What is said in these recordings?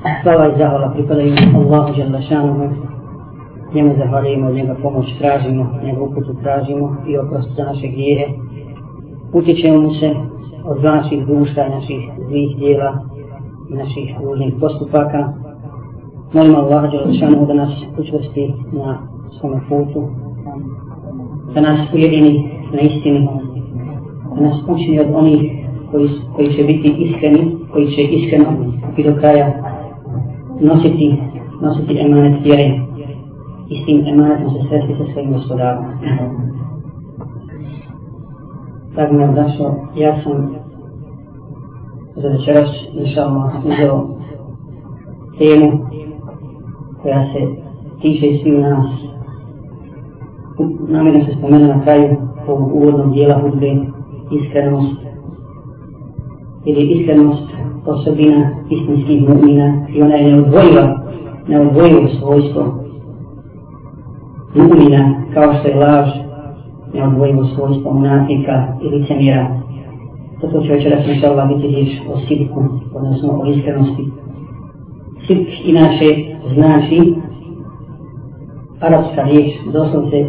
Slava i zahvala pripadaju Allahu Đalešanovu, njemu zahvaljujemo, od njega pomoć tražimo, njegovu uputu tražimo i oprost za naše grijehe. Utječemo mu se od naših duša, naših zlih dijela, naših ružnih postupaka. Molimo Allaha Đalešanovu da nas učvrsti na svome putu, da nas ujedini na istini, da nas učini od onih koji, koji će biti iskreni, koji će iskreno i do kraja nositi, nositi emanet vjere i s tim emanetom se sresti sa svojim gospodarom. Tako mi je došlo, ja sam za večeras, inša Allah, uzeo temu koja se tiče i nas. Namjerno se spomenu na kraju ovog uvodnog dijela hudbe iskrenost ili iskrenost osobina istinskih mu'mina i ona je neodvojiva, neodvojivo svojstvo mu'mina kao što je laž, neodvojivo svojstvo munafika i licemira. Zato će večeras inša Allah biti riječ o sidku, odnosno o iskrenosti. Sidk inače znači arapska riječ, doslovce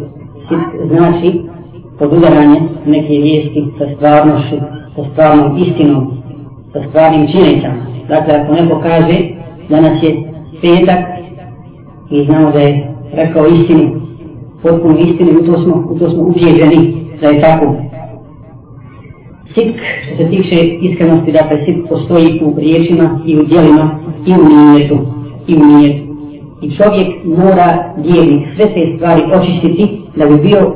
sidk znači podudaranje neke vijesti sa stvarnošću, sa stvarnom istinom, sa stvarnim činjenicama. Dakle, ako neko kaže da nas je petak i znamo da je rekao istinu, potpuno istinu, u to smo, u to smo ubijeđeni da je tako. Sitk, što se tiče iskrenosti, dakle, sitk postoji u riječima i u dijelima i u nijetu. I u nijetu. I čovjek mora vjernik sve te stvari očistiti da bi bio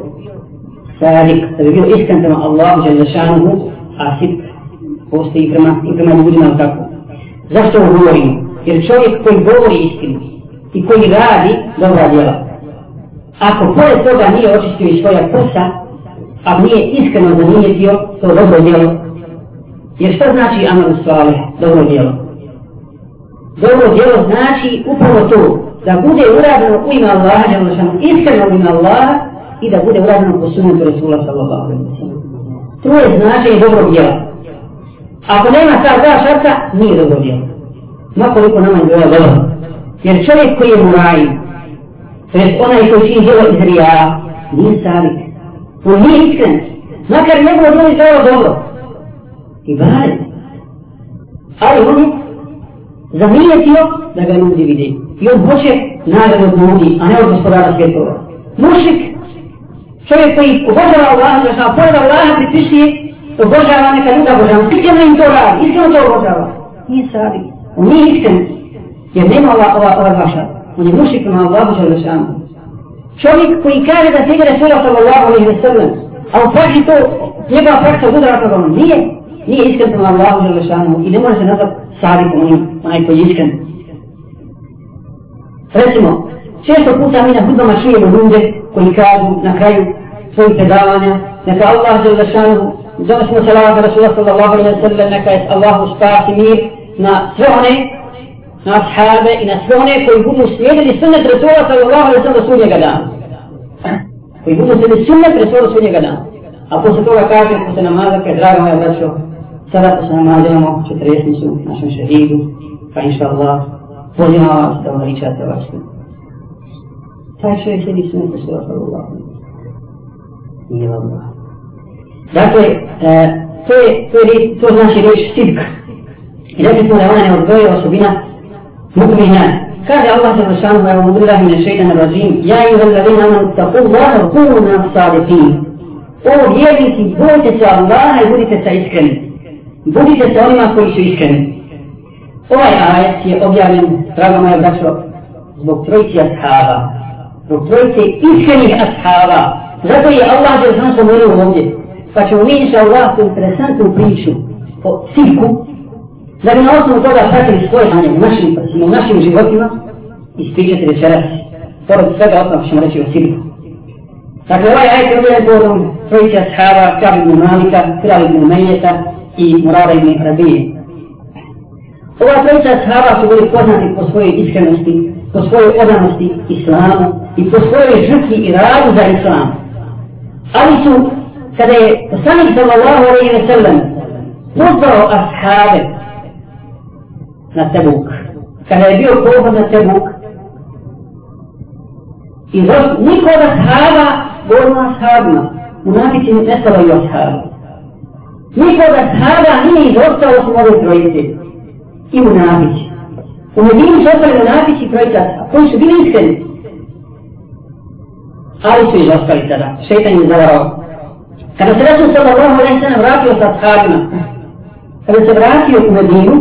sadik, da bi bio iskren prema Allahu Đalešanuhu, a sitk postoji i prema, i prema ljudima tako. Zašto ovo govorim? Jer čovjek koji govori istinu i koji radi dobra djela, ako pored toga nije očistio i svoja prsa, a nije iskreno zanijetio to dobro djelo, jer što znači amal svale, dobro djelo? Dobro djelo znači upravo to, da bude uradno u ime Allaha, iskreno u ime Allaha, i da bude uradno po sunetu Rasula sallallahu alaihi wa sallam. To je značenje dobrog djela. Ako nema ta dva šarta, nije dobro djelo. Makoliko nama je bilo dobro. Jer čovjek koji je muraj, to je onaj koji čini djelo iz rija, nije savik. On nije iskren. Makar njegovo djelo je dobro. I bare. Ali on je zamijetio da ga ljudi vidi. I on hoće nagradu od ljudi, a ne od gospodara svjetova. Mušik, čovjek koji obožava Allaha, da šta pored Allaha pripisuje obožava neka druga božava, iskreno im to radi, iskreno to obožava. Nije sabi, on nije iskren, jer nema ova, ova, ova vaša, on je mušik prema Allahu Želešanu. Čovjek koji kaže da sebe Resula sallallahu alaihi wa sallam, a u praksi to, njegova praksa bude rata ono, nije, nije iskren prema Allahu Želešanu i ne može se nazvat sabi po njim, onaj koji je iskren. Recimo, često puta mi na hudbama čujemo ljude koji kažu na kraju svojih predavanja, neka Allah Želešanu donosimo salavat Rasulullah sallallahu alaihi wa sallam neka je Allahu spasi mir na sve one na ashabe i na sve one koji budu slijedili sunnet Rasulullah sallallahu alaihi wa sallam do sudnjega dana. Koji budu slijedili sunnet Rasulullah do sudnjega dana. A posle toga kaže posle namaza kaj draga moja braćo sada posle namaza imamo četresnicu našem šehidu pa inša Allah pozivam vas da uveličate ovaj sun taj čovjek slijedi sunnet Rasulullah sallallahu alaihi wa sallam. Nije Allah Dakle, e, to, je, to, je, to znači riječ sidk. I rekli smo da ona ne odgoje osobina mukmina. Kaže Allah za zašanu, evo mudrilah mine šeitan razim, ja i vel ladina nam tako Allah, kunu nam sadiqin. O vjernici, bojte se Allaha i budite se iskreni. Budite se onima koji su iskreni. Ovaj ajet je objavljen, draga moja braćo, zbog trojici ashaba. Zbog trojice iskrenih ashaba. Zato je Allah za zašanu spomenuo ovdje pa ćemo mi inša Allah tu interesantnu priču o cirku Da bi na osnovu toga pratili svoje znanje u našim, u našim životima, ispričati večeras, pored svega osnovu ćemo reći o Siriku. Dakle, ovaj ajit je objavljen povodom trojića sahaba, Kabi ibn Malika, Kralj ibn Mejeta i Murara ibn Rabije. Ova trojica sahaba su bili poznati po svojoj iskrenosti, po svojoj odanosti islamu i po svojoj žrtvi i radu za islam. Ali su, kada je poslanik sallallahu alaihi ve sellem pozvao ashabe na Tebuk, kada je bio pohod na Tebuk, i niko od ashaba govorimo ashabima, munafici ne stavaju ashaba. Niko od ashaba nije izostao osim ove trojice i munafici. U Medini su ostali munafici i trojica koji su bili iskreni. Ali su izostali tada, šeitan je zavarao. Kada se Resul sallallahu alaihi sallam vratio sa ashabima, kada se vratio u Medinu,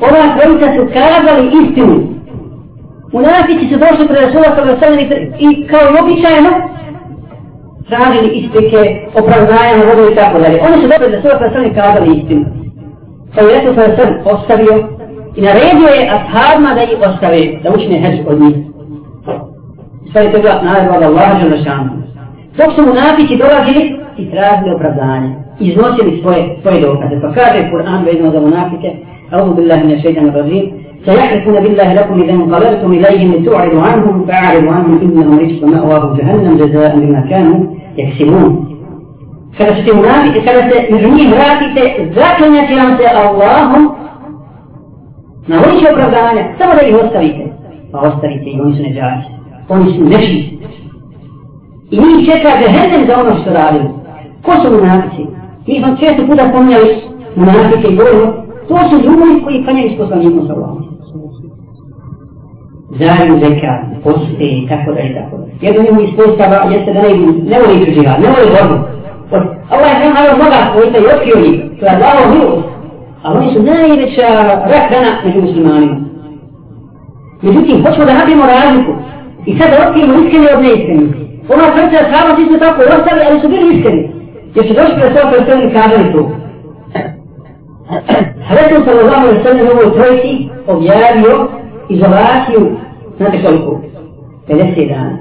ova trojica su kazali istinu. Munafici su došli pred Resula sallallahu alaihi sallam i kao i običajno, tražili isprike, opravdanja na vodu i tako dalje. Oni su dobro da svoje predstavljeni kazali istinu. Pa je rekao svoje srn ostavio i naredio je ashabima da ih ostave, da učine heđ od njih. Sve je to bila naredba od Allaha Želešanu. Dok su mu napići dolazili i tražili opravdanje. Iznosili svoje, svoje dokaze. Pa kaže Kur'an vezano za munafike, أعوذ بالله من الشيطان الرجيم سيحلفون بالله لكم إذا انقلبتم إليهم لتعرضوا عنهم فأعرضوا عنهم إنهم رجس مأواه جهنم جزاء بما كانوا يكسبون kada ćete munafiti, kada se među njih vratite, zaklanjat će vam se Allahom na vodiće opravdanja, samo da ih ostavite. Pa ostavite i oni su neđači. Oni su neši. I njih čeka žehendem za ono što radili. Ko su munafici? Mi smo često puta spominjali munafike i govorimo, to su ljudi koji klanjaju s poslanikom sa Allahom. Zaju zeka, poste i tako dalje i tako dalje. Jedno njemu ispostava jeste da ne, ne voli ići džihad, ne voli borbu. Allah je nam mnoga svojita i otkrio njih, to je Allaho milost. A oni su najveća rak rana među muslimanima. Međutim, hoćemo da napravimo razliku. I sad da otkrijemo iskreni od neiskreni. Ona srca sama svi su tako ostali, ali su bili iskreni. Jer su došli pred pa svoje i kazali tu. Resul sallallahu alaihi sallam u ovoj trojci objavio izolaciju, znate koliko? 50 dana.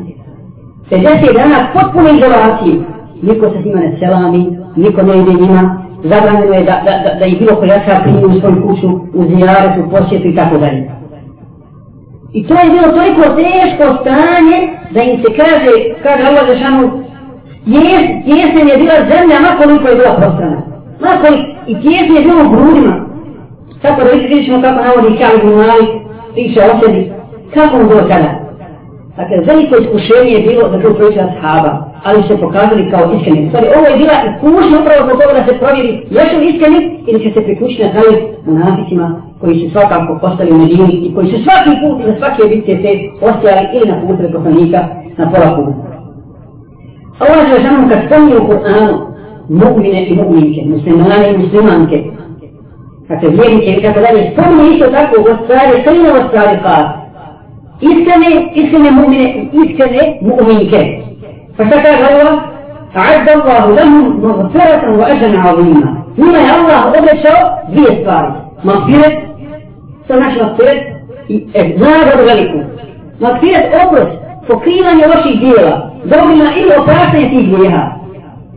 50 dana potpuno izolaciju. Niko se s njima ne selami, niko ne ide njima, zabranjeno je da, da, da, da ih bilo kojača primi u svoju kuću, u zijaretu, posjetu i tako dalje. I to je bilo toliko teško stanje da im se kaže, kaže Allah Žešanu, jes, jesen je bila zemlja, makoliko je bila prostrana. Makoliko, i tijesen je bilo u grudima. Tako da vidjet ćemo kako navodi Kjali Bunali, piše o sebi, kako mu bilo tada. Dakle, veliko iskušenje je bilo da to proći shaba, ali se pokazali kao iskreni. Stvari, ovo je bila iskušnja upravo zbog toga da se provjeri jesu li iskreni ili će se priključiti na kraju munaficima koji su svakako ostali u Medini i koji su svaki put za svake bitke te ostajali ili na putu poslanika na pola puta. Allah je žanom kad spominje u Kur'anu mu'mine i mu'minke, muslimane i muslimanke, dakle vjernike i tako dalje, spominje isto tako u stvari, srina u stvari fat. Iskrene, iskrene mu'mine i iskrene mu'minke. Pa šta kaže Allah? A'adda Allahu lahum maghfiratan wa ajran 'azima. Njima je Allah obećao dvije stvari. Magfiret, to ili opraštanje tih grijeha.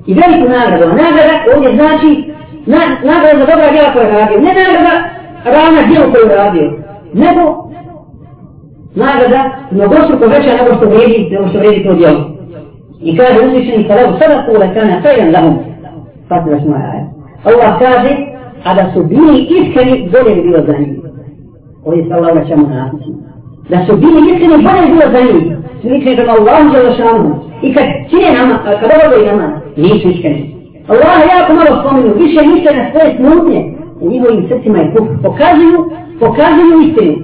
I veliku nagradu. Nagrada ovdje znači na, nagrada za dobra djela koja je radio. Ne nagrada ravna djelu koju je radio. Nego nagrada mnogostruko veća nego što vredi, nego što vredi to djelo. I kaže uzvišeni kada u sada kule kana sajran lahum. Fatila smo aja. Allah kaže, a da su bili iskreni, bolje bi bilo za njih. Ovdje se Allah vraćamo na Da su bili iskreni, bolje bilo za njih. Su iskreni prema Allahu Đelešanu. I kad čine nama, kada obavljaju nama, nisu iskreni. Allah jako malo spomenu, više misle na svoje smutnje. U njihovim srcima je kuf. Pokazuju, pokazuju istinu.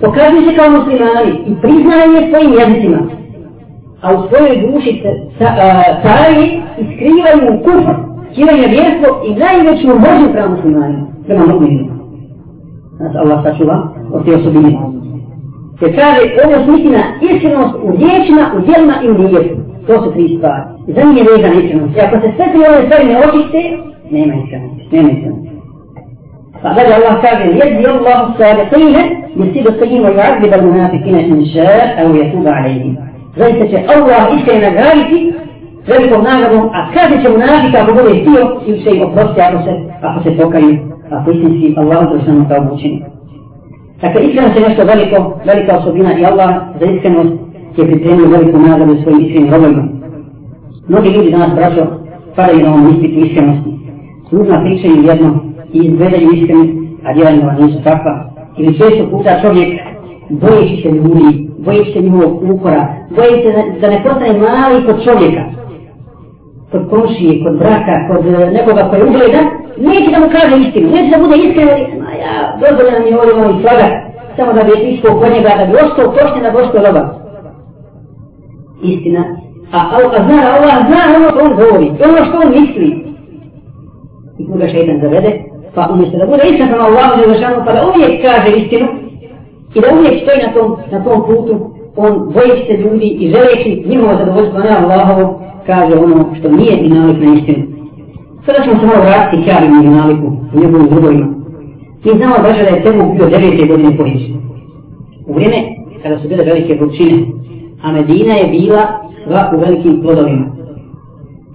Pokazuju se kao muslimani i priznaju je svojim jezicima a u svojoj duši taji i skrivaju kufr, kiranje vjerstvo i najveću možu prema muslimanima, prema mu'minima. Znači Allah sačuva od te osobine. Jer kaže, ovo smisli na iskrenost u riječima, u djelima i u rijeku. To su tri stvari. Za njih je vezan iskrenost. I ako se sve tri ove stvari ne očiste, nema iskrenosti. Nema iskrenosti. Pa dalje Allah kaže, jedi Allah sadiqine, misli da stojim wa yu'adzib al munafikine in šar, a u jetuba alejim. Zaista će Allah iskreno nagraditi velikom nagradom, a kaže će munafika ako bude htio, ili će ih oprosti ako se, ako se pokaju, ako istinski Allah uzdržano kao učini. Dakle, iskrenost je nešto veliko, velika osobina i Allah za iskrenost je pripremio veliku nagradu svojim iskrenim robojima. Mnogi ljudi danas, braćo, padaju na ovom ispitu iskrenosti. Ljudima pričaju jedno i izgledaju iskreni, a djelanjima nisu takva. Ili često puta čovjek bojeći se ljudi, bojeći se njihovog ukora, bojeći se da ne postane mali kod čovjeka, kod komšije, kod braka, kod e, nekoga koji ugleda, neće da mu kaže istinu, neće da bude iskren, ma ja, dozvoljena mi je ovdje moj slaga, samo da bi je ispao kod njega, da bi ostao pošten, na bi roba. Istina. A a, a zna, Allah zna ono što on govori, ono što on misli. I koga šeitan zavede, pa umjesto da bude iskren sama Allah, pa da uvijek kaže istinu, i da uvijek stoji na tom, na tom putu, on bojeći se ljudi i želeći njihovo zadovoljstvo, ne Allahovo, kaže ono što nije i nalik na istinu. Sada ćemo se malo vratiti Kjavim i naliku u njegovim drugovima. Mi znamo da je Tebuk bio devete godine po Isu. U vrijeme kada su bile velike vrućine, a Medina je bila sva u velikim plodovima.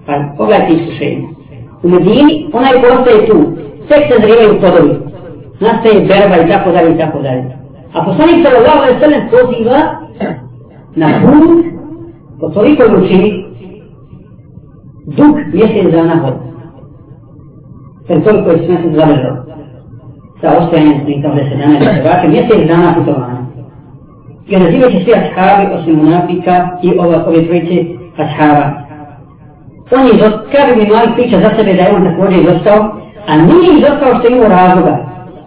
Pa pogledajte iskušenje. U Medini ona je postoje tu, tek se zrivaju plodovi. Nastaje berba i tako dalje i tako dalje. A poslanik sallallahu alaihi sallam poziva na put po toliko vrućini dug mjesec dana hod. To toliko je mjesec zamrzao. Sa ostajanjem svih tamo deset dana, da se vraća mjesec dana putovanja. I onda će svi ashabi, osim munafika i ova, ove trojice ashaba. On je izostao, kada bi mali priča za sebe da je on također izostao, a nije izostao što je imao razloga.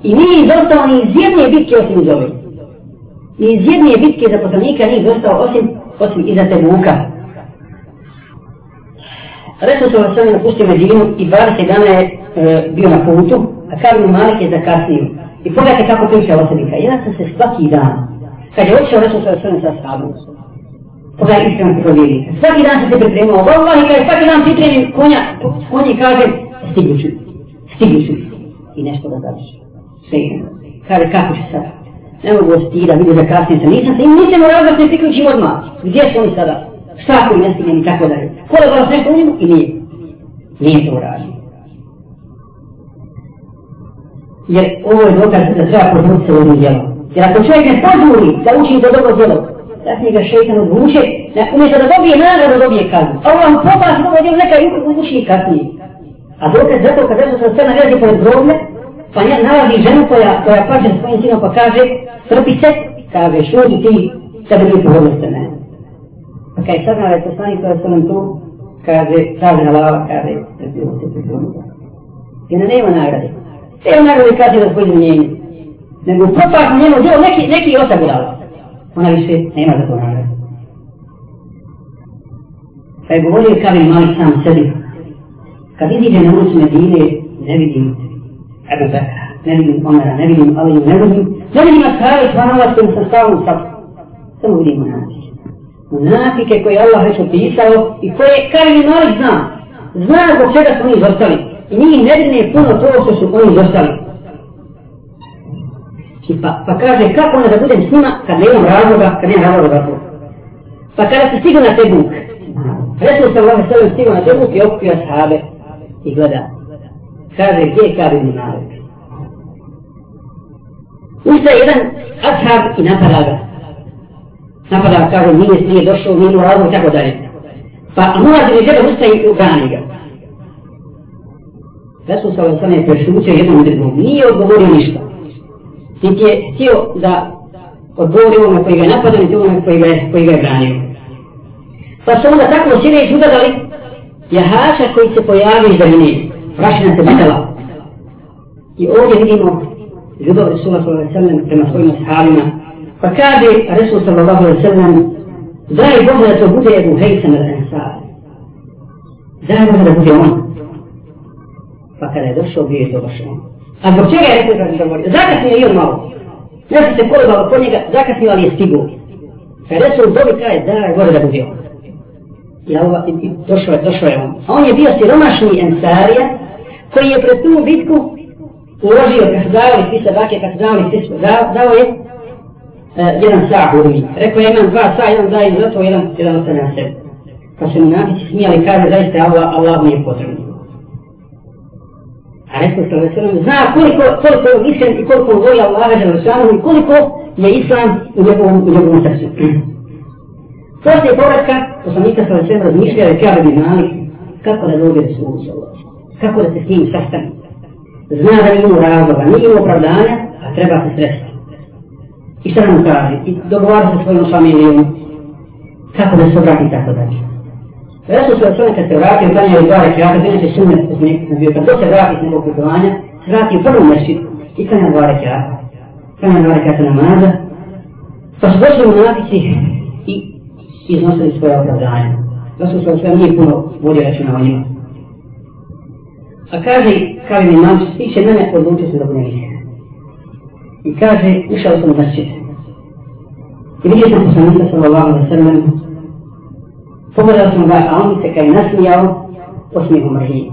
I nije izostao ni iz jedne bitke osim iz ove. Ni iz jedne bitke za poslanika nije izostao osim, osim iza Tebuka. Resul sam vas sam napustio Medinu i 20 dana je e, bio na putu, a Karlu Malik je zakasnio. I pogledajte kako priča o sebi, jedan sam se svaki dan, kad je otišao Resul se sam sa sahabom, pogledaj iskreno ti provjeri, svaki dan sam se pripremao, Allah i kaže svaki dan pripremim konja, konji kaže, stigli ću, stigli ću, i nešto da završi. sve kaže kako će sad, ne mogu ostira, vidio da kasnije sam, nisam se, nisam u razlog ne priključim odmah, gdje su oni sada, šta ako ne stignem i tako dalje. Ko da vas neko u njemu? I nije. Nije to uradio. Jer ovo je dokaz da treba podvući se u jednu djelo. Jer ako čovjek ne požuri da uči za dobro djelo, kasnije ga šeitan odvuče, umjesto da dobije nagradu, dobije kaznu. A ovo vam popasi dobro djelo, neka uči kasnije. A dokaz zato kad Resul sa sve naglazi pored groblje, pa nalazi ženu koja, koja pače svojim sinom pa kaže, trpi kaže, šuti ti, tebe pohodno pohodnost mene. Pa kaj saznao je poslanik koja se nam tu, kaže, kaže na lava, kaže, trpilo se, trpilo se. I na nema nagrade. Nema nagrade kaže da svoje izmenjenje. Nego propak u njemu djelo neki, neki otak dala. Ona više nema za to nagrade. Pa je govorio Kavin Malik sam sebi. Kad iziđe na ulicu Medine, ne vidim Ebu Bekra, ne vidim Omera, ne vidim Ali, ne vidim, ne vidim Ashabi, Svanova, s kojim sam stavio u sapu. Samo vidim Monati munafike koje Allah već opisao i koje Karin Malik zna. Zna zbog čega su oni izostali. I njih ne brine puno to što su oni izostali. I pa, pa kaže kako onda da budem s njima kad ne imam razloga, kad nemam razloga za to. Pa kada si stigu na te buk, Resul sam Allah sallam stigu na te buk i okupio sahabe i gleda. Kaže gdje je Karin Malik? Ustaje jedan ashab i napada ga napada, kaže, nije, nije došao, nije imao razlog, tako dalje. Pa Muaz ibn Džebel ustaje i ubrani ga. Resul sa ovim je prešućio jednom drugom, nije odgovorio ništa. Niti je htio da odgovori ono koji ga je napadao, niti ono koji ga je, koji ga je branio. Pa su onda tako sjedeći udadali jahača koji se pojavi iz daljine, prašina se bitala. I ovdje vidimo ljubav Resula sallallahu alaihi sallam prema svojim ashabima, Pa kaže Resul sallallahu alaihi sallam, daj Bogu da to bude Ebu Hejsam al Ansar. Daj Bogu da bude on. Pa kada je došao, bio je to došao. A zbog čega je Resul sallallahu alaihi sallam? Zakasnio je on malo. Nešto se kolebalo po njega, zakasnio ali je stigo. Pa kada je Resul dobi kaže, daj Bogu da bude on. I, ova, i, i došao, je, došao je on. A on je bio siromašni Ansarija, koji je pred tu bitku uložio, kad su davali svi sadake, kad su davali svi sve, dao dao je uh, jedan sa u. Rekao je, imam dva sa, jedan daje za to, jedan, jedan ostavljam sebi. Pa se munafici smijali, kaže, zaista Allah, Allah mu je potrebno. A rekao se Veselam, zna koliko, koliko je iskren i koliko voli Allaha Želešanu i koliko je Islam u njegovom, u njegovom srcu. Poslije povratka, poslanika sa Veselam razmišljao je kada bi mali, kako da dobije Resulu Kako da se s njim sastane. Zna da nije razloga, nije ima opravdanja, a treba se sresti. I šta nam kaže? I dogovara se svojom familijom, kako da se obrati tako dalje. Resul se od kad se vratio, klanjao je dva rekiata, bio se sunet, da smo sam bio, kad to se vrati s nekog putovanja, se vrati u prvom mešću i klanjao dva rekiata. Klanjao dva rekiata namaza, pa su došli u natici i iznosili svoje opravdanje. Resul se od svega nije puno vodio računa o njima. Pa kaže, kaže mi imam, ti će mene, odlučio sam da budem iskren. I kaže, ušao sam u mešću. I vidio sam poslanika sallallahu alaihi wa sallam, Pogledao sam ga, a on se kaj nasmijao osmijehom mržnje.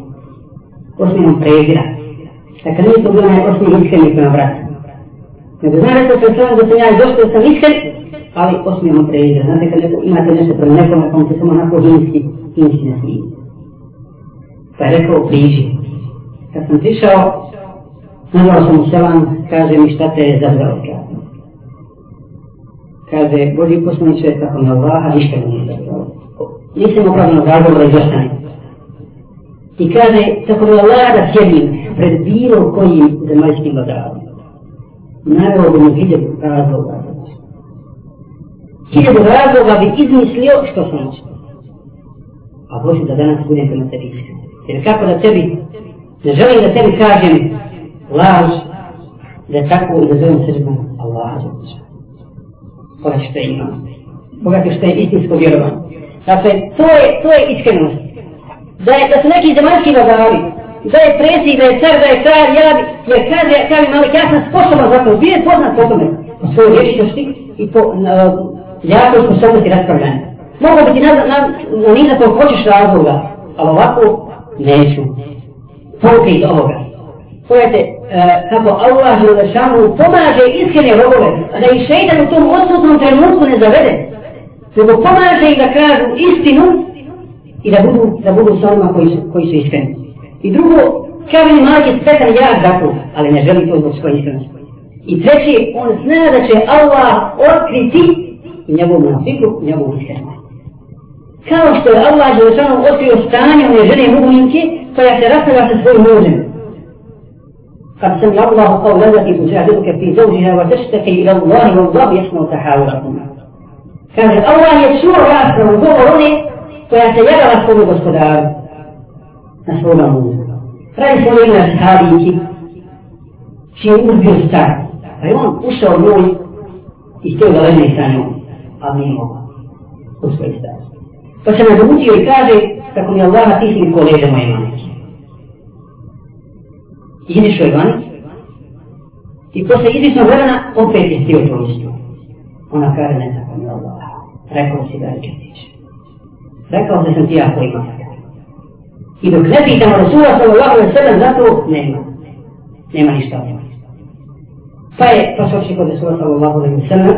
Osmijehom prezira. Dakle, nije to bilo onaj osmijeh iskreni prema vratu. Nego zna rekao sam sam da sam ja došao sam iskren, ali osmijehom prezira. Znate kad neko, imate nešto prema nekom, kom pa se samo onako hinski, hinski ne. Pa je rekao, priđi. Kad sam prišao, nazvao sam mu selam, kaže mi šta te je zazvao. Kaže, Boži poslaniče, tako na Allaha, ništa mi nije zazvao nisam opravljeno razlog da izostane. I kaže, tako na Allaha da sjedim pred bilo kojim zemaljskim vladarom. Navio bi mu hiljadu razloga. Hiljadu razloga bi izmislio što sam učio. Pa A Bože da danas budem prema tebi iskren. Jer kako da tebi, ne želim da tebi kažem laž, da tako i da zovem srđbom Allah. Koga što je imam. Koga što je istinsko vjerovan. Dakle, to je, to je iskrenost. Da, je, da su neki zemaljski vladari, da je predsjednik, da je car, da je kralj, ja bi, jer kaže, kaže Malik, ja sam sposoban za to, bio je poznat po tome, po svojoj rječitosti i po uh, jakoj sposobnosti raspravljanja. Mogu biti na, na, na niza koliko hoćeš razloga, ali ovako neću. Poruke iz ovoga. Pogledajte, e, kako Allah Želešanu pomaže iskrene robove, da ih šeitan u tom odsutnom trenutku ne zavede nego pomaže i da kažu istinu i da budu, da budu sa onima koji su, koji su iskreni. I drugo, kaže mi mali je spretan jak zakon, dakle, ali ne želi to zbog svoje iskrenosti. I treći, on zna da će Allah otkriti njegovu nafiku, njegovu iskrenost. كما اشتر الله عز وجل وقتي أفتاني ويجري مؤمنك فيعترف لا تدخل مؤمن قد سمع الله قول التي تجادلك في زوجها وتشتكي إلى الله والله يسمع تحاوركما كان الله يشور رأسه وظهرني ويتجرى قلوب الخدار نسأل الله رئيس لنا هذه شيء بيستع أيوان وشو نوي يستوى غير الإنسان أمين الله وشو يستعز Pa se nadobudio i kaže, kako mi Allaha ti si ko leže moje manike. I ideš joj van, i posle izvisnog vremena opet je stio to isto. Ona kaže, ne tako mi Allaha, Rekao si da je četić. Rekao da sam ti ja koji ima. I dok ne pitamo Rasula sallallahu alaihi sallam za to, nema. Nema ništa od njega. Pa je, pa su oči kod Rasula sallallahu alaihi sallam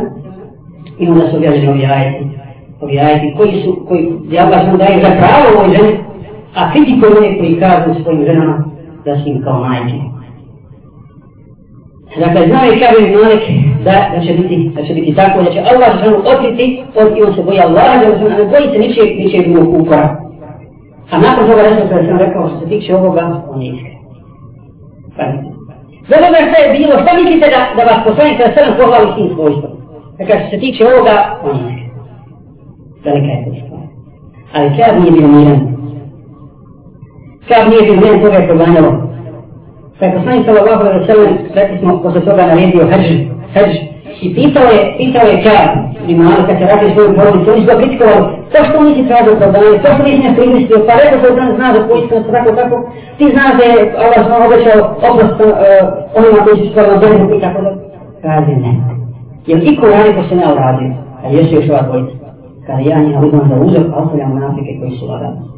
i onda su objavljeni ovi ajeti. Ovi ajeti koji su, koji djava baš daje za pravo ovoj ženi, a kritikuju one koji kažu svojim ženama da su im kao majke. Dakle, znao je Kabir ibn Malik da, da, će biti, da će biti tako, da će Allah ženu otkriti, od, i on se boji Allah, da se ne boji se ničeg, ničeg drugog ukora. A nakon toga nešto kada sam rekao što se tiče ovoga, on je iskren. Za ovoga što je bilo, šta mislite da, da vas poslanik kada sedam pohvali s tim svojstvom? Dakle, što se tiče ovoga, on je iskren. Velika je to stvar. Ali Kab nije bio miran. Kab nije bio miran, koga je proganjalo. Pa je poslanik sallallahu alaihi wa sallam, rekli smo, posle toga naredio hrž, hrž. I pitao je, pitao je Kjab, i malo kad se radi svoju porodicu, oni su ga kritikovali, to što nisi tražio opravdanje, to što nisi ne primislio, pa rekao se da zna da poistino se pa tako tako, ti znaš da je Allah smo obećao oprost uh, onima koji su stvarno zemlju i tako da. Kaže ne. Jel iko radi ko se ne uradio, a jesu još ova dvojica. Kada ja njega uzmam za uzor, a ostavljam monafike koji su vladali.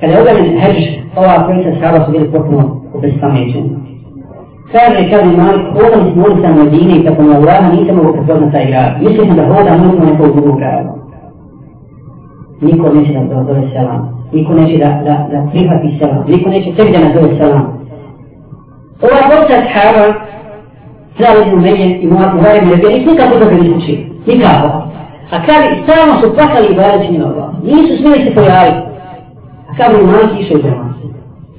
kada je objavljen heđ, ova trojica sahaba su bili potpuno obespamećeni. Kaže, kaže Malik, hodam smo ulicama Medine i tako na Allaha nisam mogu prepoznat taj grad. Mislio sam da hodam ulicama nekog drugog grada. Niko neće da zove selam. Niko neće da, da, da prihvati selam. Niko neće tebi da nazove selam. Ova dvojica sahaba, Hrali ibn Umeje i Muharem i Rebija, nisu nikako da nisu učili. Nikako. A kaže, stalno su plakali i bavili činima Allah. Nisu smjeli se pojaviti. A kaže, Malik išao iz džemata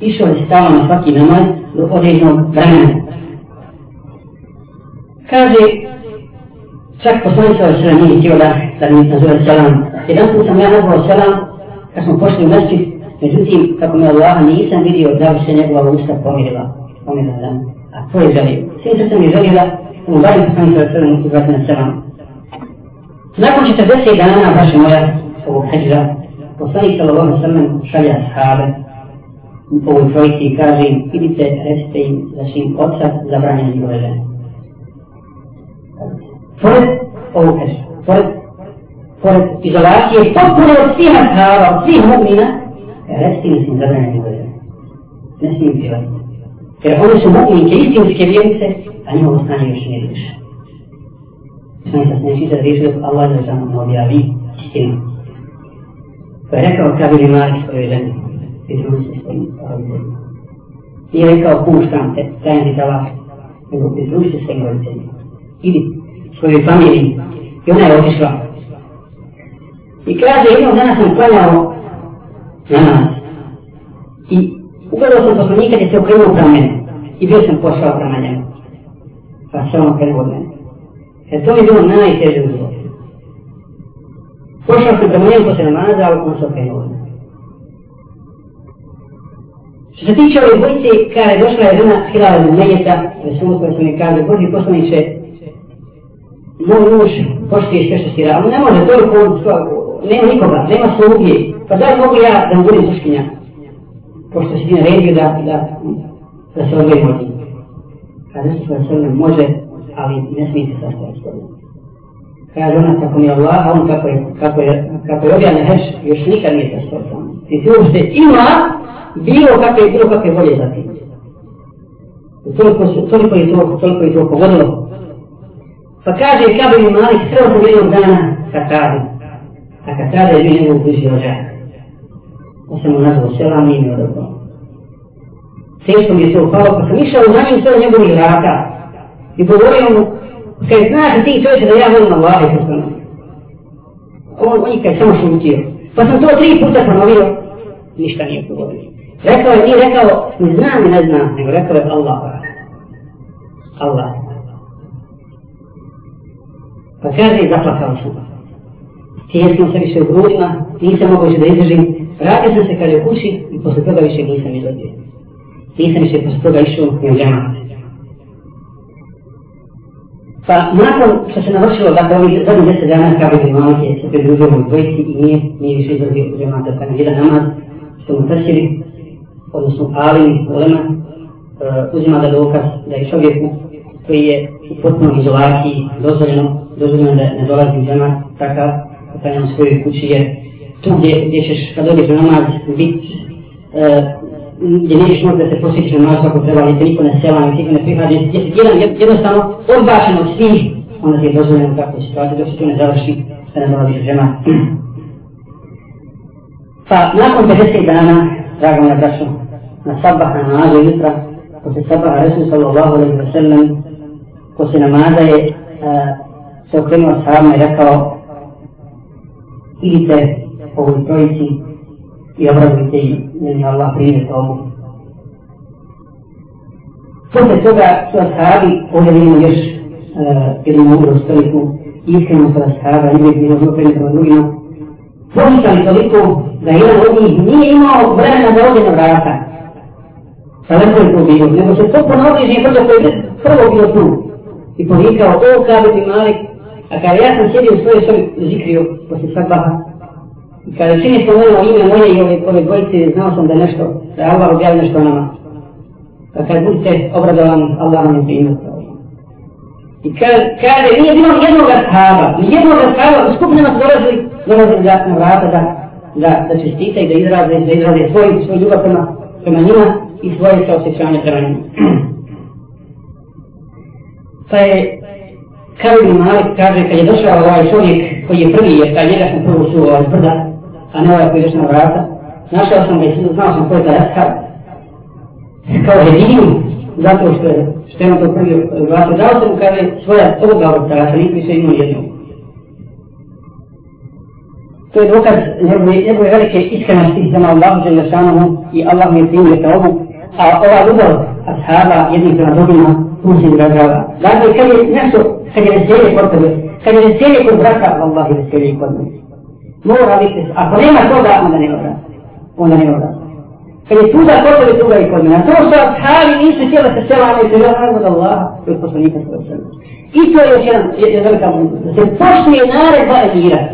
išao je stalno na svaki namaz do određenog vremena. Kaže, čak poslanik sa sela nije htio da, da mi nazove selam. Jedan put sam ja nazvao selam, kad smo pošli u mesčit, međutim, kako mi Allah nisam vidio da bi se njegova usta pomirila. Pomirila da. A to je želio. Svim srcem je želio da mu barem poslanik sa sela nije na selam. Nakon 40 dana, baš moja, ovog heđra, poslanik sa sallam šalja sahabe, ovoj trojici i kaže im, idite, recite im da su im oca zabranjeni njegove žene. Pored ovog kaže, pored, pored izolacije, potpuno od svih ashaba, od svih mu'mina, recite im da su im zabranjeni njegove žene. Ne smiju pjevati. Jer one su mu'minke, istinske vjernice, a njihovo stanje još nije više. Sve se neći da riješi dok Allah za samo objavi istinu. Pa je rekao Kabili Malik svojoj ženi, pridruži se svojim roditeljima. Nije rekao puštam te, dajem ti talak, nego pridruži se svojim roditeljima. Idi svojoj familiji. I ona je otišla. I kaže, jednog dana sam klanjao namaz. I ugledao sam poslanika gdje se okrenuo prema mene. I bio sam pošao prema njemu. Pa se on okrenuo od mene. Jer to mi je bilo najteže u životu. Pošao sam prema njemu posle namaza, ali on se okrenuo od mene. Što se tiče ove dvojice, kada je došla je žena Hilala iz Mejeta, Resul koja se mi kaže, Boži poslaniče, moj muž poštije sve što si radio, ne može, toliko, nema nikoga, nema sluge, pa da mogu ja da mu budem sluškinja? Pošto si ti naredio da, da, da se odvoji moj njim. Kada se svoje može, ali ne smijete sa svojom s. Kaže ona, kako mi je Allah, a on kako je, kako je, kako je objavljen heš, još nikad nije sastavio sam. Ti ti uopšte ima bilo kakve, bilo kakve volje za tim. Toliko, su, toliko je to, toliko je to pogodilo. Pa kaže Kabe mi Malik, sreo sam jednog dana Katari. A Katari je bio njegov bliži rođak da se mu nazvao selam i ime odobro. Teško mi je to upalo, pa sam išao za njim sve njegovih vrata. I govorio mu, kaj znaš ti čovječe da ja volim Allah i poslano. On, on je kaj samo šutio. Pa sam to tri puta ponovio, ništa nije pogodio. Rekao je, nije rekao, ne znam i ne znam, nego rekao je Allah. Allah. Pa kaže i zaplakao sam. Tijesno se više u grudima, nisam mogao više da izdržim. Vratio sam se kada je kući i posle toga više nisam izlazio. Nisam više posle toga išao ni u džemat. Pa nakon što se navršilo da ovih zadnjih deset dana kao bi malike se pridružio u dvojici i nije, nije više izlazio u džemat, da je jedan namaz, što mu trsili, odnosno Ali, Ulema, uh, eh, uzima da dokaz da je čovjeku koji je u potpunom izolaciji dozvoljeno, dozvoljeno da ne dolazi u džemat, takav, u svojoj kući, jer tu gdje, gdje ćeš, kad dođeš na namaz, biti, uh, e, gdje nećeš možda da se posjećaš na namaz kako treba, gdje te niko ne sela, gdje niko ne prihađe, gdje si jedan, jednostavno odbačen od svih, onda ti je dozvoljeno kako je situacija, dok se tu ne završi, da ne dolaziš u džemat. Pa, nakon 50 dana, draga moja braćo, na sabah na namazu jutra, posle sabaha Resul sallallahu alaihi wa sallam, posle namaza je uh, se okrenuo sahabima i rekao, idite ovoj trojici i obrazujte i njen Allah primije tomu. Posle toga su ashabi, ovdje vidimo još uh, jednu mudru stoliku, iskreno su ashaba, i uvijek bilo zbog prema drugima, pomisali toliko da jedan od njih nije imao vremena da ode na vrata. Pa Daleko je to bilo, nego se to ponovliži brzo koji je prvo bilo tu. I povikao, o kada ti malik, a kada ja sam sjedio u svojoj sobi zikrio posle sabaha, i kada čini spomenuo ime moje i ove, ove dvojice, znao sam da nešto, da je Allah objavio nešto o nama. Pa kad budete obradovani, Allah vam je primio. I kada nije bilo jednog ashaba, ni jednog ashaba, u skupinama su dolazili, dolazili da na vrata da da, da čestite i da izraze, da izraze svoj, svoj ljubav prema, prema njima i svoje saosjećanje prema njima. pa je Karol Malik kaže kad je došao ovaj čovjek koji je prvi, jer taj njega sam prvo čuo ovaj brda, a ne ovaj koji na vrata, našao sam ga i znao sam ko je taj askar, kao jedinu, zato što je, što je on to prvi glasio, dao sam mu kaže svoja oba od tarasa, niko više imao jednu. To je dokaz njegove, njegove velike iskrenosti za Allahu Đelešanomu i Allah mi je primio te ovu, a ova ljubav ashaba jednih prema drugima, tu se izražava. Dakle, kad je nešto, kad je veselje kod tebe, kad je veselje kod braka, Allah je veselje kod mene. Mora biti, ako nema toga, onda nema braka. Onda nema braka. Kad je tuga kod tebe, tuga i kod mene. To što ashabi nisu htjeli se sela, ne se žele od Allaha, to je poslanika svoje sebe. I to je još jedan, jedan velika da se počne naredba emirati.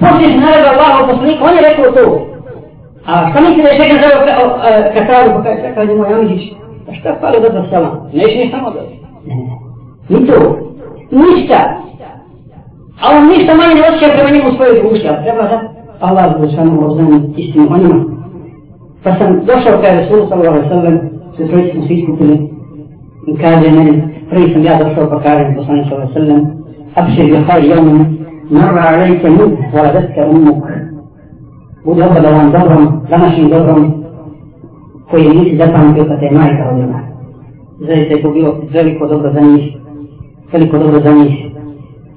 Počneš naredba Allaha od poslanika, on je rekao to. A šta misli da je šekan zelo kataru, pa kaže, kaže moj Amidić, a šta fali da dva selam? Neće ništa da. Ni to. Ništa. A on ništa manje ne osjeća prema njemu svoje duše, ali treba da Allah zbog obznani istinu o njima. Pa sam došao kada je Rasul sallallahu alaihi sallam, sve trojice smo se iskupili i kaže meni, prvi sam ja došao pa kažem poslanik sallallahu alaihi sallam, abšir bi haj jomim, marra alejke mud, valadetka umuk, Budi obadovan dobrom, današnjim dobrom, koji nisi zapamtio kad te je majka rodila. Zaista je to bilo veliko dobro za njih, veliko dobro za njih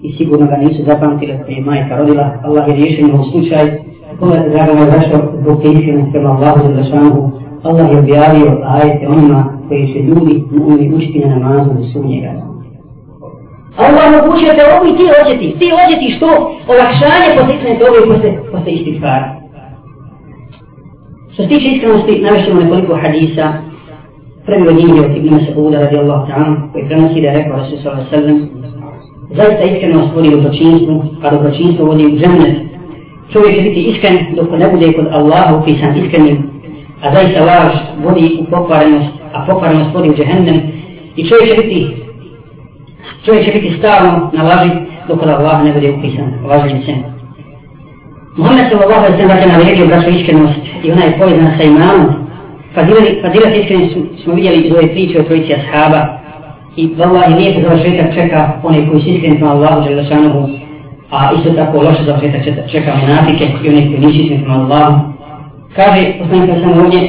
i sigurno ga nisu zapamtili kad je majka rodila. Allah je riješio njihov slučaj. Pogledajte, draga moja zašto zbog te iskrene prema Allahu za zašanu, Allah je objavio ajete onima koji će ljudi umili učiti na namazu do sunnjega. Allah mogućuje te ovu i ti ođeti, ti ođeti što olakšanje posle iskrene toga i posle, posle istih stvari. Što se tiče iskrenosti, navešćemo nekoliko hadisa. Prvi od njih je od Ibn Sa'uda radijallahu ta'ala, koji prenosi da je rekao Rasul sallallahu sallam, zaista iskrenost vodi u dobročinstvu, a dobročinstvo vodi u džennet. Čovjek će biti iskren dok ne bude kod Allaha upisan iskrenim, a zaista laž vodi u pokvarenost, a pokvarenost vodi u džehennem. I čovjek će biti, čovjek će biti stalno na laži dok kod Allaha ne bude upisan lažnicem. Muhammed sallallahu alaihi sallam dakle naredio braću iskrenost i ona je povezana sa imamom. Fazilat iskrenosti smo vidjeli iz ove priče o trojici ashaba i vallahi lijep završetak čeka one koji su iskreni prema Allahu Đelešanovu, a isto tako loše završetak čeka monafike i one koji nisu iskreni prema Allahu. Kaže, poslanika sam ovdje,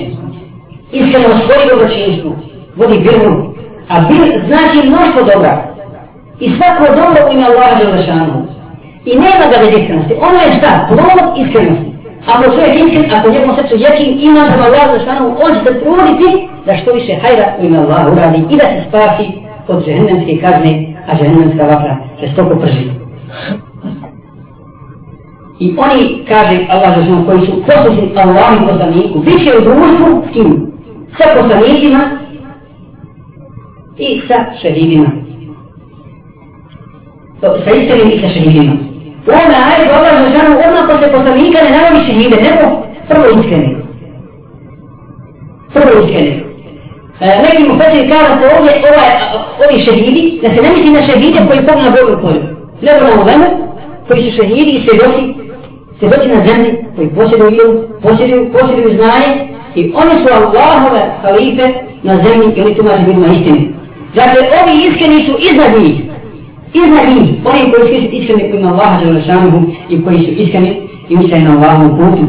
iskreno svoje dobročinstvo vodi birnu, a bir znači mnoštvo dobra. I svako dobro u ime Allaha Đelešanovu. I nema ga bez iskrenosti. Ono je šta? Plod iskrenosti. Ako čovjek iskren, ako njegovom srcu jekin ima prema Allah Đelešanovu, on će se truditi da što više hajra u ime Allaha uradi i da se spasi od džehennemske kazne, a džehennemska vatra će stoko prži. I oni, kaže Allah za šanu, koji su poslušni Allahom poslaniku, bit će u društvu s kim? Sa poslanicima i sa šehidima. Sa iskrenim i sa šehidima. U ovome ajetu Allah za žanu odmah posle poslanika ne navodi šehide, nego prvo iskreni. Prvo iskreni. E, neki mu fečer kaže se ovdje ovaj, ovi šehidi, da se ne misli na šehide koji pognu na Bogu polju. Nego na ovemu koji su šehidi i svjedoci, svjedoci na zemlji, koji posjeduju posjeduju, posjeduju znanje, i oni su Allahove halife na zemlji i oni tumači ljudima istini. Dakle, ovi iskreni su iznad njih, iznad njih, oni koji su iskreni koji ima Allaha Đelešanuhu i koji su iskreni i ustrajni na Allahom putu.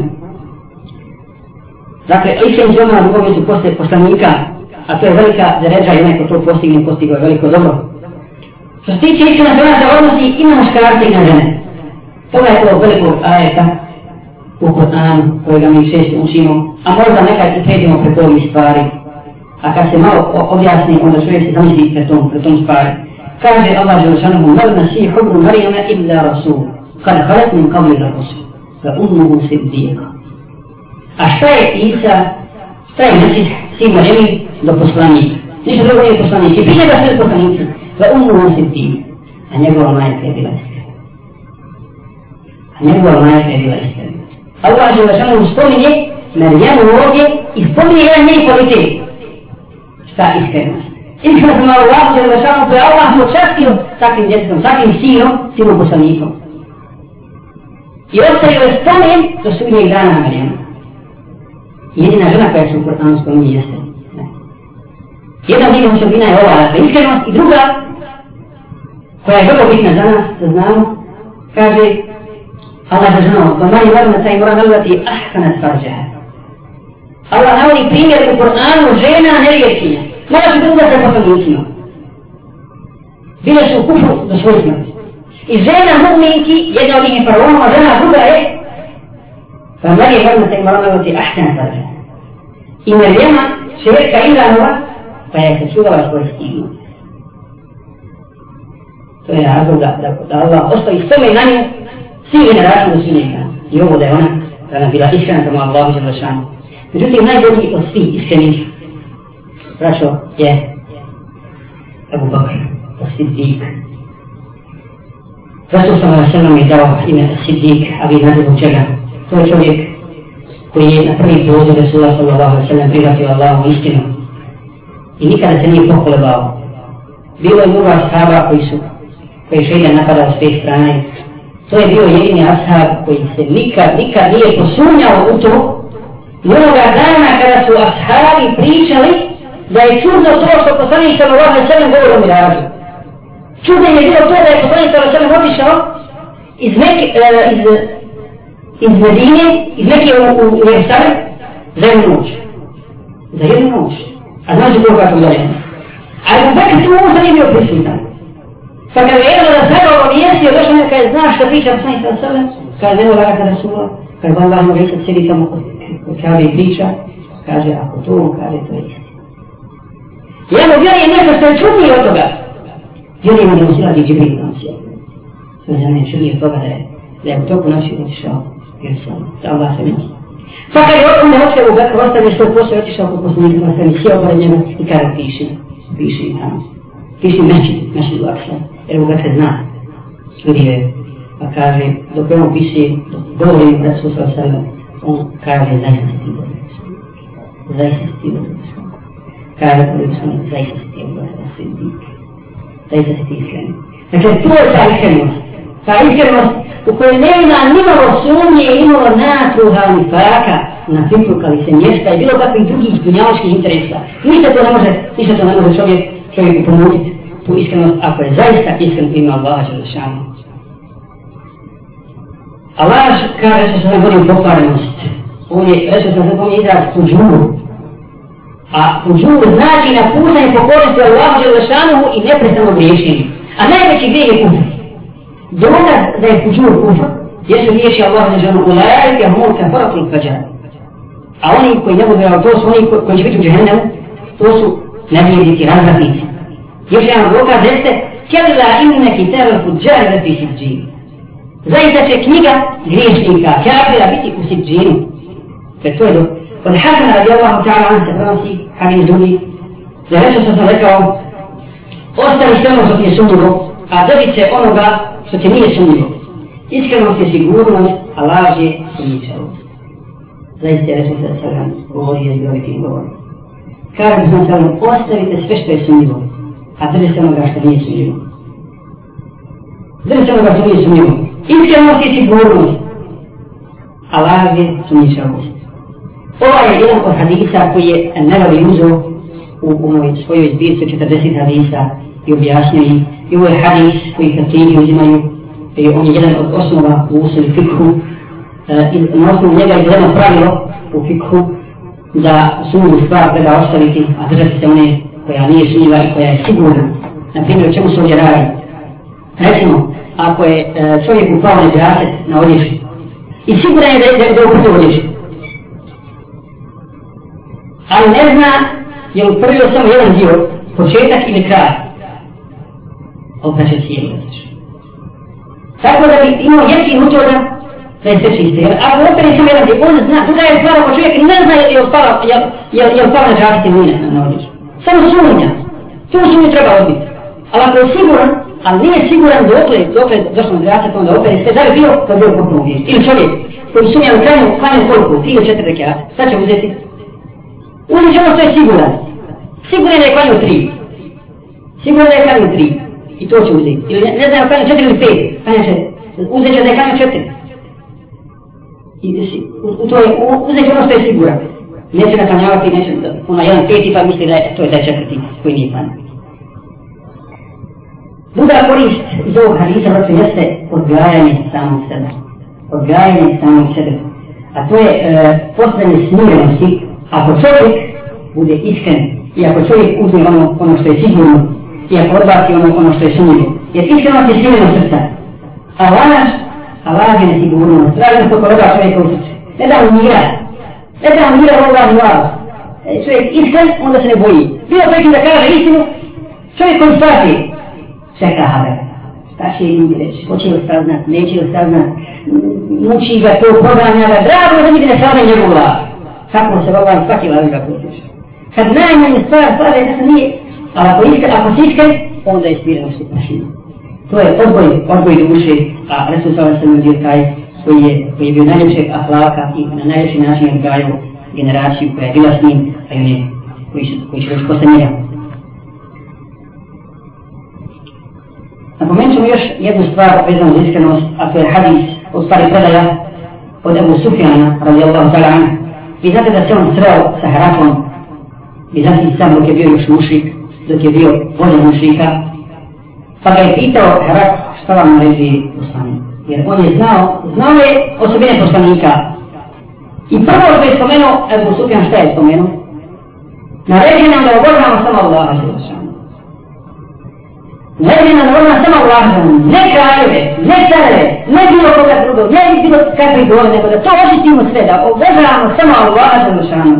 Dakle, iskreni su ono dugovi su posle poslanika, a to je velika zaređa i neko to postigne, postigo je veliko dobro. Što se tiče iskrena žena se odnosi i na muškarce i na žene. Toga je to veliko ajeta u Koranu kojega mi često učimo, a možda nekad i pređemo preko ovih stvari. A kad se malo objasni, onda čovjek se zamisli pred tom, pred tom stvari. kaže Allah Želešanohu mal Masih ibn Marijama illa Rasul kad halet min kavli da Rasul fa ummuhu siddiqa a šta je Isa šta je Mesih, sin Marijami do poslanika ništa drugo je poslanik. I prije da sve poslanici. Da fa ummuhu siddiqa a njegova majka je bila iskrena a njegova majka je bila iskrena Allah je Želešanohu spominje Marijanu ovdje i spominje jedan njej kvalitet šta iskrenost? Iskreno sam Allah, jer da samo to je Allah počastio takvim djetetom, takvim sinom, sinom poslanikom. I ostavio je spomen do sudnjeg dana Marijanu. Jedina žena koja se u Koranu spominje jeste. Jedna od njih osobina je ova, dakle, iskrenost i druga, koja je vrlo bitna za nas, da znamo, kaže Allah za ženom, pa manje varna taj mora nalivati ahkana sarđaha. Allah navodi primjer u Koranu žena nevjerkinja. Mora se druga sa poslanicima. Bile su u kufru do svoje smrti. I žena mu'minki, jedna od njih je faraonova žena, druga je فالله يفهم تكمران التي أحسن فرجة إن اليوم شهر كعيد عن الله فهي كسودة وشبه الإيمان فهي عزو دا دا دا الله أصطر يستمع ناني سي جنرات المسلمين. كان يوم دا هنا فأنا في رأيس كانت مع الله جل شان فجلت إنا جلدي أصطي إسكنين راشو يا أبو بكر الصديق. رسول صلى الله عليه وسلم يدعو إن الصديق أبي نادر وجلال To je čovjek koji je na prvi poziv Rasulullah sallallahu alaihi sallam prihvatio Allahu istinu i nikada se nije pokolebao. Bilo je mnogo ashaba koji su, koji šeitan napadao s te strane. To je bio jedini ashab koji se nikad, nikad nije posunjao u to. Mnoga dana kada su ashabi pričali da je čudno to što poslanik sallallahu alaihi sallam sedem govori o miražu. Čudno je bilo to da je poslanik sallallahu alaihi sallam otišao iz, Mek, e, iz, iz Medine, iz Mekije u, u, Jerusalim za jednu noć. Za jednu noć. A znači koliko je to udaljeno. A Ebu Bekr tu uopšte nije bio prisutan. Pa kada je jedno da sada ovo mjesto, je došao mi je znaš šta priča poslanik sa sebe, kada je vola kada Rasula, kada vam vam može sad sjedi tamo kod, kod kabe i priča, kaže, ako to on kaže, to je istina. Ja mu vjerujem nešto što je čudnije od toga. Vjerujem da mu se radi Džibril nosio. To je za mene čudnije od toga da je, da je u toku noći otišao, jer sam, da Allah se misli. Pa kad je onda otkrio u Bekru, ostavio svoj posao otišao kod poslanika, pa sam sjeo pored njega i kada piši, piši tamo. Piši meči, meči u Aksa, jer u Bekru zna, vidio je. Pa kaže, dok on piši, dok govorim da su sa sebe, on kaže, zaista se ti bolje. Zaista se ti bolje. Kaže, bolje sam, zaista se ti bolje, Zaista se ti iskreni. Dakle, to je ta iskrenost. Ta iskrenost u kojoj nema nimalo sumnje i nimalo natruha ni faka na priprukali se mjesta i bilo kakvih drugih dunjaločkih interesa. Ništa to ne može, ništa to ne može čovjek, čovjeku pomutiti tu iskrenost ako je zaista iskren u ime Allaha Đelešanu. Allah kaže se sada govorim pokvarenost. Ovdje, reći sam se pomije izraz tuđuru. A tuđuru znači napuštanje pokornosti Allahu Đelešanu i neprestano griješenje. A najveći grijeh je kufr. Dokaz da je fuđur kufr, jesu riječi Allah za ženu, ulajke hum kafaratul fajar. A oni koji ne budu to su oni koji će biti u džehennemu, to su nevjednici, razvratnici. Još jedan dokaz jeste, kjela inne kitara fuđari da fi siđini. Zaista će knjiga griješnika, kafira biti u siđini. Jer to je do... Od Hasana radijallahu ta'ala an se prenosi, hadis drugi, za nešto što sam rekao, ostavi sve ono što ti je sumnjivo, a dobit će onoga što ti nije sumnjivo. Iskrenost je sigurnost, a laž je sumnjičavost. Zaista je Resul Sallam govori je zbroviti govor. Kaže Resul Sallam, ostavite sve što je sumnjivo, a drži se onoga što nije sumnjivo. Drži se onoga što nije sumnjivo. Iskrenost je sigurnost, a laž je sumnjičavost. Ovo je jedan od hadisa koji je Nevavi uzeo u, u mojoj svojoj zbirci 40 hadisa i objasnio I ovo je hadis koji katini uzimaju, i on je jedan od osnova u usul fikhu. E, na osnovu njega je jedno pravilo u fikhu da sumnju stvar treba ostaviti, a držati se one koja nije sumnjiva i koja je sigurna. Na primjer, o čemu se ovdje radi? Recimo, ako je e, čovjek upao na džaset na odjeću i siguran je da je da, upao odjeću, ali ne zna je li uprvio samo jedan dio, početak ili kraj, opraće cijelu odjeću. Tako da bi imao jekin u to da, da je sve čiste. Jer ako opere samo jedan on zna, druga je stvar ako čovjek ne zna je li opala, je, je, je opala na džasti ili ne na odjeću. Samo sumnja. Tu sumnju treba odbiti. Ali ako je siguran, ali nije siguran dokle, dokle došlo na džasti, onda opere sve, da bi bio, to bio potpuno uvijek. Ili čovjek koji sumnja u kranju, klanju koliko, tri ili četiri rekiata, šta će uzeti? Uzeti ono što je siguran. Siguran je klanju tri. Siguran je klanju tri. I to će uzeti. Ili ne, ne znam, klanju četiri ili pet. Klanju će, uzet će da je klanju četiri. I u, u to je, u, uzet će ono što je siguran. Neće ga naklanjavati, neće, ono, jedan peti pa misli da je, to je taj četvrti koji nije plan. Druga korist iz ovog hadisa, vrtu, jeste odgajanje samog sebe. Odgajanje samog sebe. A to je e, postavljanje smirenosti. Ako čovjek bude iskren i ako čovjek uzme ono, ono što je sigurno i ako odbaci ono, ono što je sumnjivo. Jer iskrenost je smireno srca. A laž, a laž je nesigurnost. Laž je kod kolega čovjeka u srcu. Ne da mu mira. Ne da mu mira ovo laž laž. E, čovjek iskren, onda se ne boji. Bilo čovjek da kaže istinu, čovjek koji spasi, čeka haber. Šta će ljudi reći? Hoće li saznat? Neće li saznat? Muči ga to, poganja ga. Drago je da ljudi ne saznat njegovu laž. Kako se ovaj svaki laž ga posluša. Kad najmanje stvar spada da se nije, ali ako, iska, ako si iskren, onda je smireno u prašinu. To je odboj, odboj duše, a Resul Sala sam bio taj koji je, koji je bio najljepšeg ahlaka i na najljepši način odgajao generaciju koja je bila s njim, a i koji, su, koji će još posle njega. Napomenut ćemo još jednu stvar vezanu za iskrenost, a to je hadis, u stvari predaja od Ebu Sufjana, radijallahu ta'ala anha. Vi znate da se on sreo sa Heraklom, vi znate sam dok je bio još mušik, dok je bio vođa mušika, pa ga je pitao Herak šta vam reći poslanik. Jer on je znao, znao je osobine poslanika. I prvo što je spomenuo, Ebu Sufjan šta je spomenuo? Naređi nam da obožavamo samo Allaha Želešanu. Naređi nam da obožavamo samo Allaha Želešanu. Ne kraljeve, ne careve, ne bilo koga drugog, ne bilo kakvi govore, nego da to očistimo sve, da obožavamo samo Allaha Želešanu.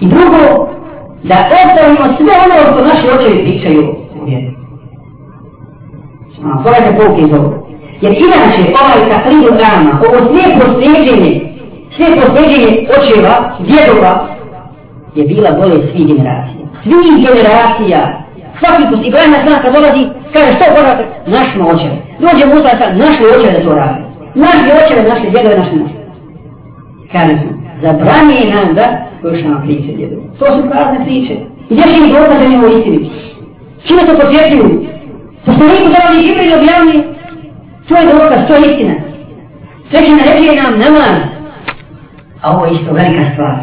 I drugo, da ostavimo sve ono što naši očevi pričaju u vjeru. Znači, pogledajte pouke iz ovoga. Jer inače, ovaj taklidu rama, ovo sve posljeđenje, sve posljeđenje očeva, djedova, je bila bolje svih generacija. Svih generacija. Svaki put, Ibrahim Aslan kad dolazi, kaže što pogledate? Naš smo očeve. Dođe Musa Aslan, naši očeve da to radi. Naši očeve, naši djedove, naši naši. Kaže smo zabranije nam da slušamo priče djedu. To su prazne priče. Gdje će mi dokaze njemu istini? Čime to posvjetljuju? Poslaniku dolazi Žibril objavni, to je dokaz, to je istina. Treći reče nam namaz, a ovo je isto velika stvar.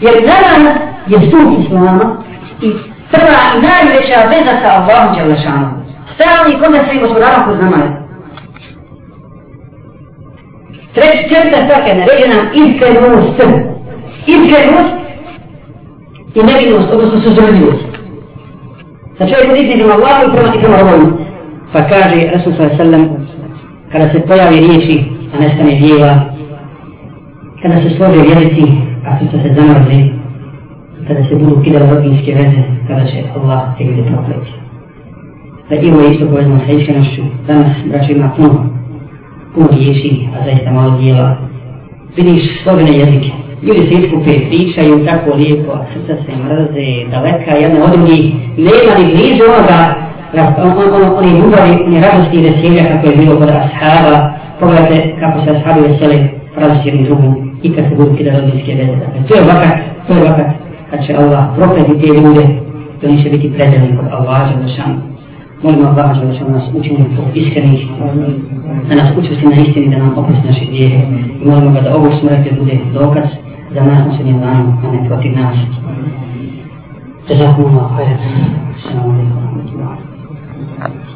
Jer namaz je stup Islama i prva i najveća veza sa Allahom Đalešanom. Stalni kontakt sa gospodarom kod namaz. Treći, četvrta stvar je naređuje nam iskrenost. Iskrenost i nevinost, odnosno suzorljivost. Da čovjek bude iskren prema Allahu i prema, i prema robovima. Pa kaže Rasul sallam, kada se pojavi riječi, a nestane vjeva, kada se slože vjerici, a srca se zamrzi, kada se budu kidali rodinske veze, kada će Allah te ljude prokleti. Da pa i ovo je isto povezano sa iskrenošću. Danas, braćo, ima puno, puno riječi, a zaista malo dijela. Vidiš slobene jezike. Ljudi se iskupe, pričaju tako lijepo, a srca se mrze, daleka, jedna od drugih, nema ni bliže onoga, on, on, oni ljubavi, oni radosti i veselja kako je bilo kod ashaba, pogledajte kako se ashabi veseli radosti jednim drugom i kad se budu kida rodinske veze. Dakle, to je vakat, to je vakat kad će Allah prokleti te ljude, to neće biti predelni kod Allah za. Molim Allaha da se nas učini iskrenih, da nas učusti na istini, da nam opusti naše vjere. I molim ga da ovo smrti bude dokaz za nas na svijem danu, a ne protiv nas. Jazakumullahu khairan. Assalamu alaikum wa rahmatullahi.